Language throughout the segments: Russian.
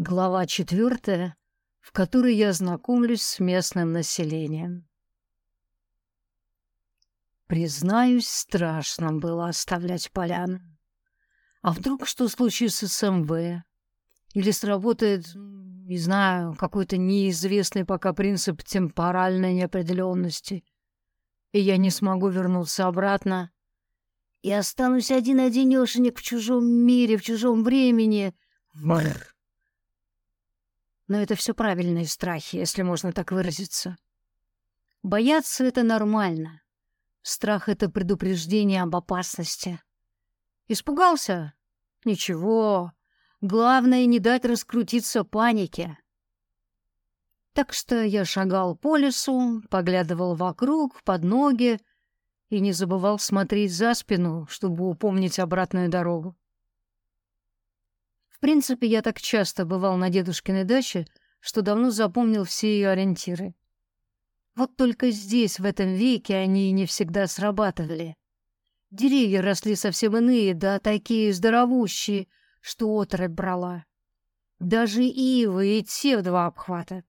Глава четвертая, в которой я знакомлюсь с местным населением. Признаюсь, страшно было оставлять поляну. А вдруг что случится с МВ? Или сработает, не знаю, какой-то неизвестный пока принцип темпоральной неопределенности, и я не смогу вернуться обратно, и останусь один-одинешенек в чужом мире, в чужом времени. Мэр. Но это все правильные страхи, если можно так выразиться. Бояться — это нормально. Страх — это предупреждение об опасности. Испугался? Ничего. Главное — не дать раскрутиться панике. Так что я шагал по лесу, поглядывал вокруг, под ноги и не забывал смотреть за спину, чтобы упомнить обратную дорогу. В принципе, я так часто бывал на дедушкиной даче, что давно запомнил все ее ориентиры. Вот только здесь, в этом веке, они не всегда срабатывали. Деревья росли совсем иные, да такие здоровущие, что отрыбь брала. Даже ивы и те в два обхвата.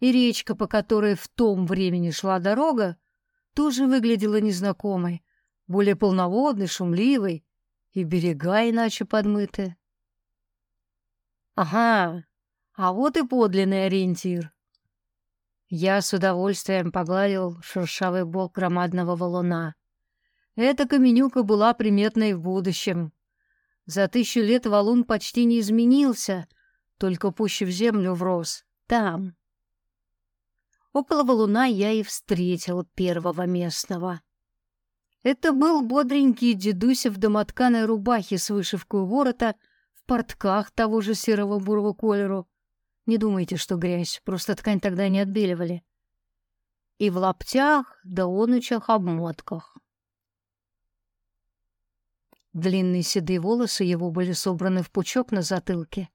И речка, по которой в том времени шла дорога, тоже выглядела незнакомой, более полноводной, шумливой, и берега иначе подмыты. Ага, а вот и подлинный ориентир. Я с удовольствием погладил шершавый бок громадного валуна. Эта каменюка была приметной в будущем. За тысячу лет валун почти не изменился, только пуще в землю врос. Там. Около валуна я и встретил первого местного. Это был бодренький дедуся в домотканой рубахе с вышивкой ворота — портках того же серого бурого колеру. Не думайте, что грязь, просто ткань тогда не отбеливали. И в лаптях да онучах обмотках. Длинные седые волосы его были собраны в пучок на затылке,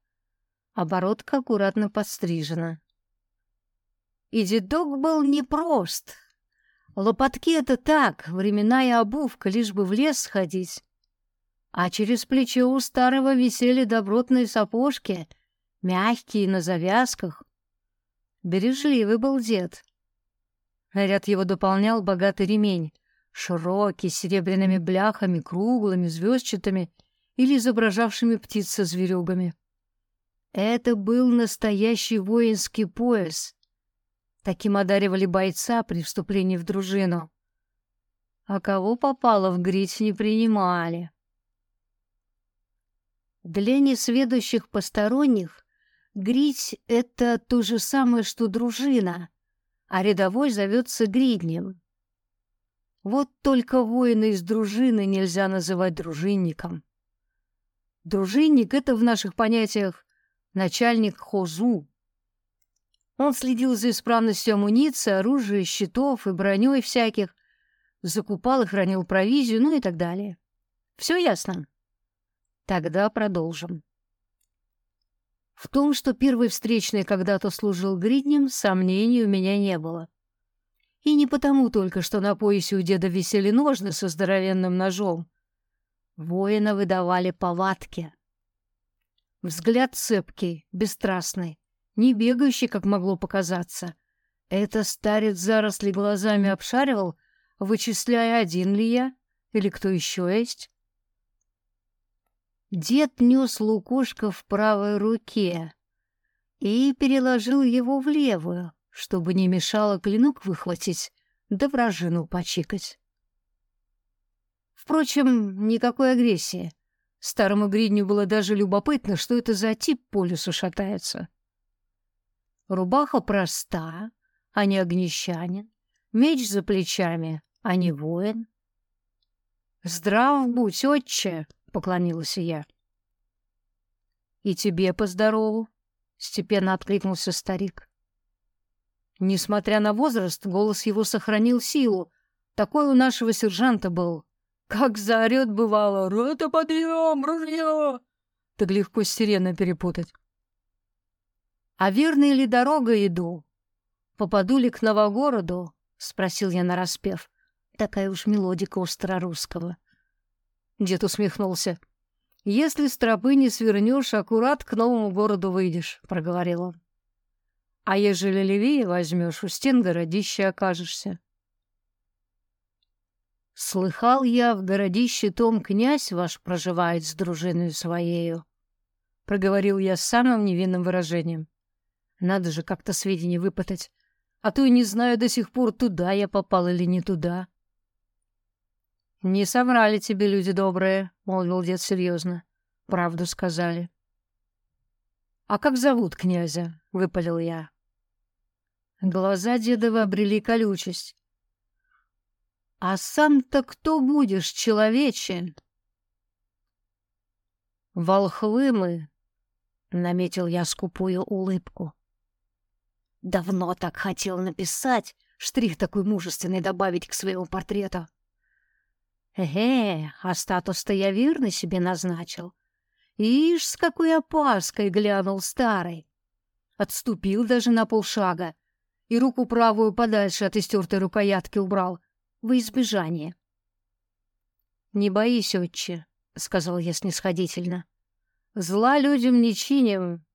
а бородка аккуратно подстрижена. И дедок был непрост. Лопатки — это так, временная обувка, лишь бы в лес сходить а через плечо у старого висели добротные сапожки, мягкие на завязках. Бережливый был дед. Ряд его дополнял богатый ремень, широкий, с серебряными бляхами, круглыми, звездчатыми или изображавшими птиц со зверюгами. Это был настоящий воинский пояс. Таким одаривали бойца при вступлении в дружину. А кого попало в грить не принимали. Для несведущих посторонних грить — это то же самое, что дружина, а рядовой зовется гриднем. Вот только воина из дружины нельзя называть дружинником. Дружинник — это в наших понятиях начальник хозу. Он следил за исправностью амуниции, оружия, щитов и броней всяких, закупал и хранил провизию, ну и так далее. Все ясно? Тогда продолжим. В том, что первый встречный когда-то служил гриднем, сомнений у меня не было. И не потому только, что на поясе у деда висели ножны со здоровенным ножом. Воина выдавали повадки. Взгляд цепкий, бесстрастный, не бегающий, как могло показаться. Это старец заросли глазами обшаривал, вычисляя, один ли я или кто еще есть. Дед нес лукошко в правой руке и переложил его в левую, чтобы не мешало клинок выхватить, да вражину почикать. Впрочем, никакой агрессии. Старому гридню было даже любопытно, что это за тип по лесу шатается. Рубаха проста, а не огнещанин, меч за плечами, а не воин. «Здрав будь, отче!» Поклонилась я. «И тебе поздорову», — степенно откликнулся старик. Несмотря на возраст, голос его сохранил силу. Такой у нашего сержанта был. Как заорет бывало «Рота, подъем! Ружье!» Так легко с сиреной перепутать. «А верной ли дорога иду? Попаду ли к Новогороду?» — спросил я нараспев. Такая уж мелодика у старорусского. Дед усмехнулся. «Если с тропы не свернешь, аккурат к новому городу выйдешь», — проговорил он. «А ежели левее возьмешь, у стен городища окажешься». «Слыхал я, в городище том князь ваш проживает с дружиной своею», — проговорил я с самым невинным выражением. «Надо же как-то сведения выпытать, а то и не знаю до сих пор, туда я попал или не туда». «Не соврали тебе люди добрые», — молвил дед серьезно. «Правду сказали». «А как зовут князя?» — выпалил я. Глаза дедова обрели колючесть. «А сам-то кто будешь, человече?» «Волхвы мы», — наметил я скупую улыбку. Давно так хотел написать, штрих такой мужественный добавить к своему портрету. Эге, а статус-то я верно себе назначил. Ишь, с какой опаской глянул старый. Отступил даже на полшага и руку правую подальше от истертой рукоятки убрал, во избежание. «Не боись, отче», — сказал я снисходительно. «Зла людям не чиним».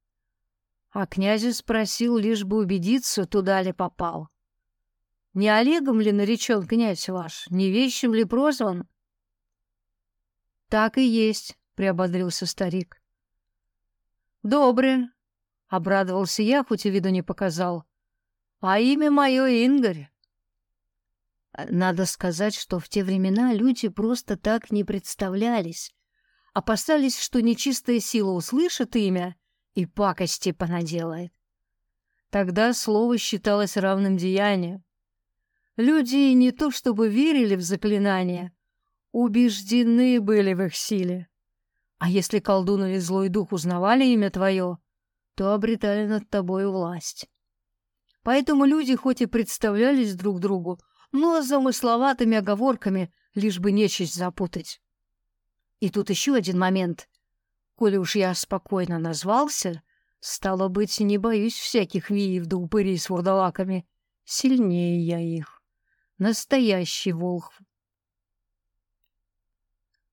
А князя спросил, лишь бы убедиться, туда ли попал. Не Олегом ли наречен князь ваш, не вещим ли прозван? — Так и есть, — приободрился старик. — Добре, — обрадовался я, хоть и виду не показал. — А имя мое Ингарь. Надо сказать, что в те времена люди просто так не представлялись. Опасались, что нечистая сила услышит имя и пакости понаделает. Тогда слово считалось равным деянию. Люди не то чтобы верили в заклинания, убеждены были в их силе. А если колдун или злой дух узнавали имя твое, то обретали над тобой власть. Поэтому люди хоть и представлялись друг другу, но замысловатыми оговорками, лишь бы нечисть запутать. И тут еще один момент. Коли уж я спокойно назвался, стало быть, не боюсь всяких виев да упырей с вурдалаками. Сильнее я их. Настоящий волхв.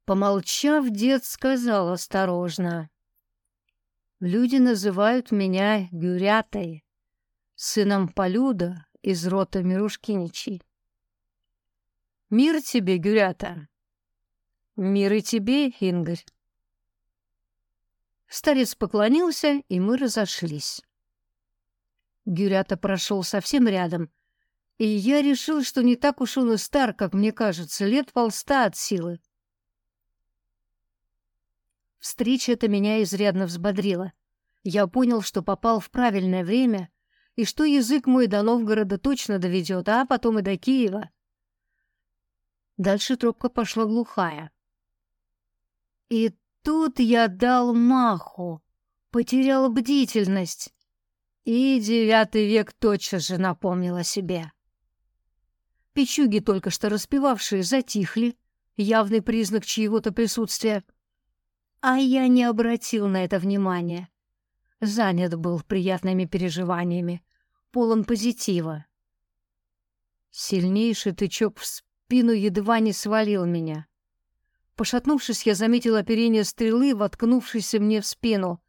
Помолчав, дед сказал осторожно. Люди называют меня Гюрятой, сыном Полюда из рота Мирушкиничи. Мир тебе, Гюрята. Мир и тебе, Ингарь. Старец поклонился, и мы разошлись. Гюрята прошел совсем рядом, и я решил, что не так уж он и стар, как мне кажется, лет полста от силы. Встреча эта меня изрядно взбодрила. Я понял, что попал в правильное время и что язык мой до Новгорода точно доведет, а потом и до Киева. Дальше тропка пошла глухая. И тут я дал маху, потерял бдительность, и девятый век тотчас же напомнил о себе. Печуги, только что распевавшие, затихли, явный признак чьего-то присутствия. А я не обратил на это внимания. Занят был приятными переживаниями, полон позитива. Сильнейший тычок в спину едва не свалил меня. Пошатнувшись, я заметил оперение стрелы, воткнувшейся мне в спину.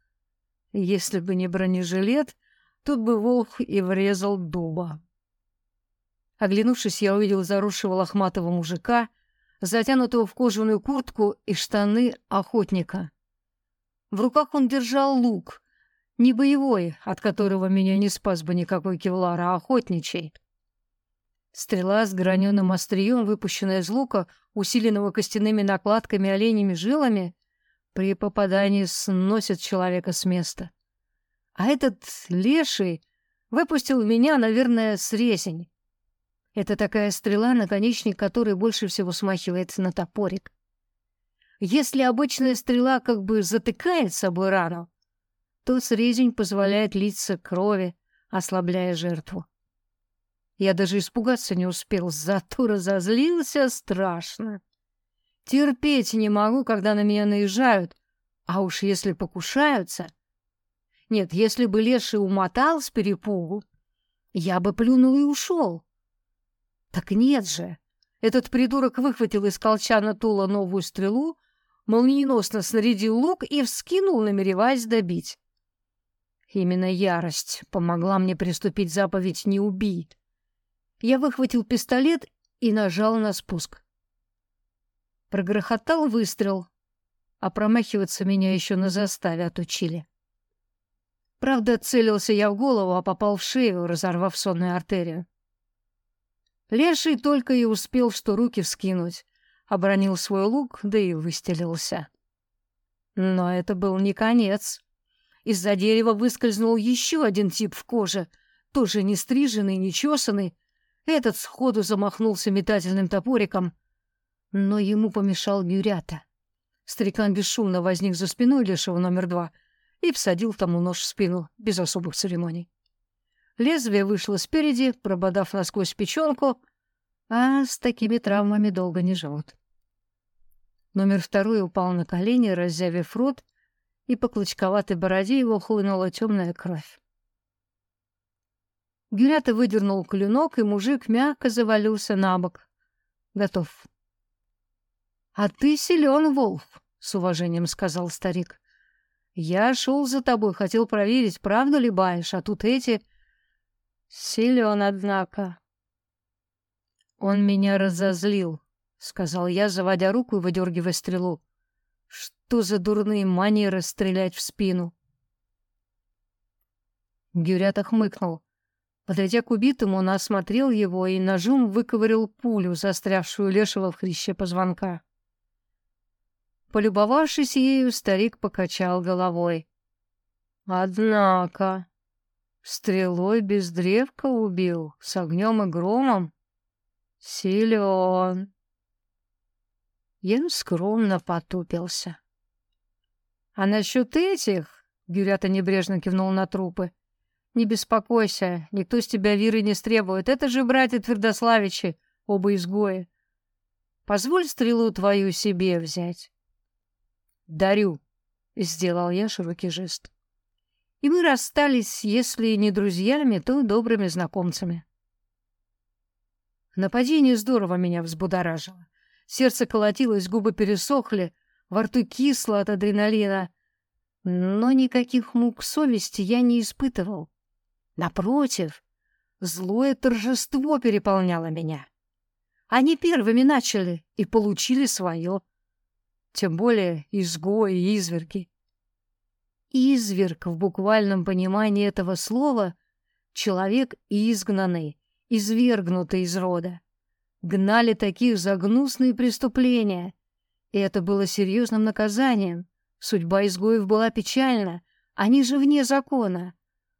Если бы не бронежилет, тут бы волк и врезал дуба. Оглянувшись, я увидел заросшего лохматого мужика, затянутого в кожаную куртку и штаны охотника. В руках он держал лук, не боевой, от которого меня не спас бы никакой кевлар, а охотничий. Стрела с граненым острием, выпущенная из лука, усиленного костяными накладками оленями жилами, при попадании сносит человека с места. А этот леший выпустил меня, наверное, с резень. Это такая стрела, наконечник которой больше всего смахивает на топорик. Если обычная стрела как бы затыкает собой рану, то срезень позволяет литься крови, ослабляя жертву. Я даже испугаться не успел, зато разозлился страшно. Терпеть не могу, когда на меня наезжают, а уж если покушаются... Нет, если бы леший умотал с перепугу, я бы плюнул и ушел. Так нет же. Этот придурок выхватил из колчана Тула новую стрелу, молниеносно снарядил лук и вскинул, намереваясь добить. Именно ярость помогла мне приступить заповедь «Не убий». Я выхватил пистолет и нажал на спуск. Прогрохотал выстрел, а промахиваться меня еще на заставе отучили. Правда, целился я в голову, а попал в шею, разорвав сонную артерию. Леший только и успел что руки вскинуть, обронил свой лук, да и выстелился. Но это был не конец. Из-за дерева выскользнул еще один тип в коже, тоже не стриженный, не чесанный. Этот сходу замахнулся метательным топориком, но ему помешал Гюрята. Старикан бесшумно возник за спиной Лешего номер два и всадил тому нож в спину, без особых церемоний. Лезвие вышло спереди, прободав насквозь печенку, а с такими травмами долго не живут. Номер второй упал на колени, раззявив рот, и по клочковатой бороде его хлынула темная кровь. Гюрята выдернул клинок, и мужик мягко завалился на бок. Готов. — А ты силен, Волф, — с уважением сказал старик. — Я шел за тобой, хотел проверить, правду ли баешь, а тут эти... — Силен, однако. Он меня разозлил, — сказал я, заводя руку и выдергивая стрелу. Что за дурные манеры стрелять в спину? Гюрята хмыкнул. Подойдя к убитому, он осмотрел его и ножом выковырил пулю, застрявшую лешего в хряще позвонка. Полюбовавшись ею, старик покачал головой. «Однако, стрелой без древка убил, с огнем и громом. Силен!» Я скромно потупился. «А насчет этих...» — Гюрята небрежно кивнул на трупы. «Не беспокойся, никто с тебя виры не стребует. Это же братья Твердославичи, оба изгои. Позволь стрелу твою себе взять». «Дарю», — сделал я широкий жест. И мы расстались, если не друзьями, то добрыми знакомцами. Нападение здорово меня взбудоражило. Сердце колотилось, губы пересохли, во рту кисло от адреналина. Но никаких мук совести я не испытывал. Напротив, злое торжество переполняло меня. Они первыми начали и получили свое. Тем более изгои и изверги. Изверг в буквальном понимании этого слова — человек изгнанный, извергнутый из рода гнали таких за гнусные преступления. И это было серьезным наказанием. Судьба изгоев была печальна. Они же вне закона.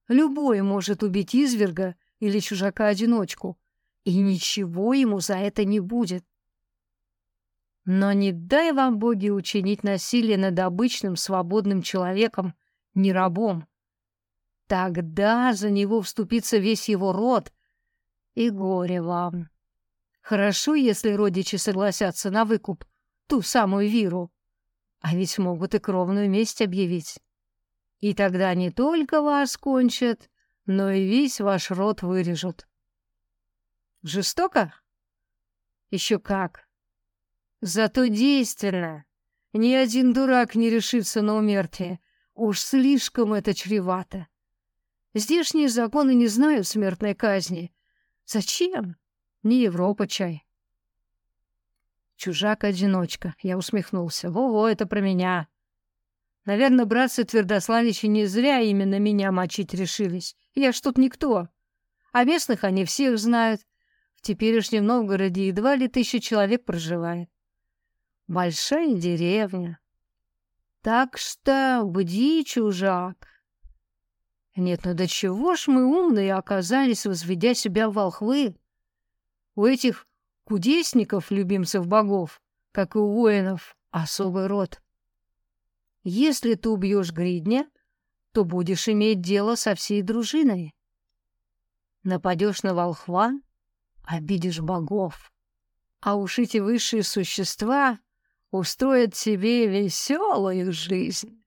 Любой может убить изверга или чужака-одиночку, и ничего ему за это не будет. Но не дай вам, боги, учинить насилие над обычным свободным человеком, не рабом. Тогда за него вступится весь его род, и горе вам. Хорошо, если родичи согласятся на выкуп, ту самую Виру. А ведь могут и кровную месть объявить. И тогда не только вас кончат, но и весь ваш род вырежут. Жестоко? Еще как. Зато действенно. Ни один дурак не решится на умертвие. Уж слишком это чревато. Здешние законы не знают смертной казни. Зачем? Не Европа чай. Чужак-одиночка. Я усмехнулся. Во-во, это про меня. Наверное, братцы Твердославичи не зря именно меня мочить решились. Я ж тут никто. А местных они всех знают. В теперешнем Новгороде едва ли тысяча человек проживает. Большая деревня. Так что бди, чужак. Нет, ну до чего ж мы умные оказались, возведя себя в волхвы? У этих кудесников, любимцев богов, как и у воинов, особый род. Если ты убьешь гридня, то будешь иметь дело со всей дружиной. Нападешь на волхва — обидишь богов. А уж эти высшие существа устроят себе веселую жизнь.